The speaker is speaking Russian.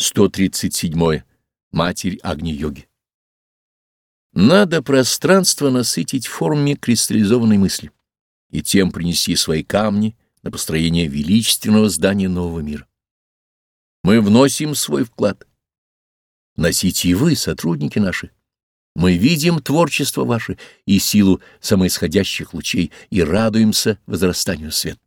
137. Матерь Агни-йоги. Надо пространство насытить формами кристаллизованной мысли и тем принести свои камни на построение величественного здания нового мира. Мы вносим свой вклад. Носите и вы, сотрудники наши. Мы видим творчество ваше и силу самоисходящих лучей и радуемся возрастанию света.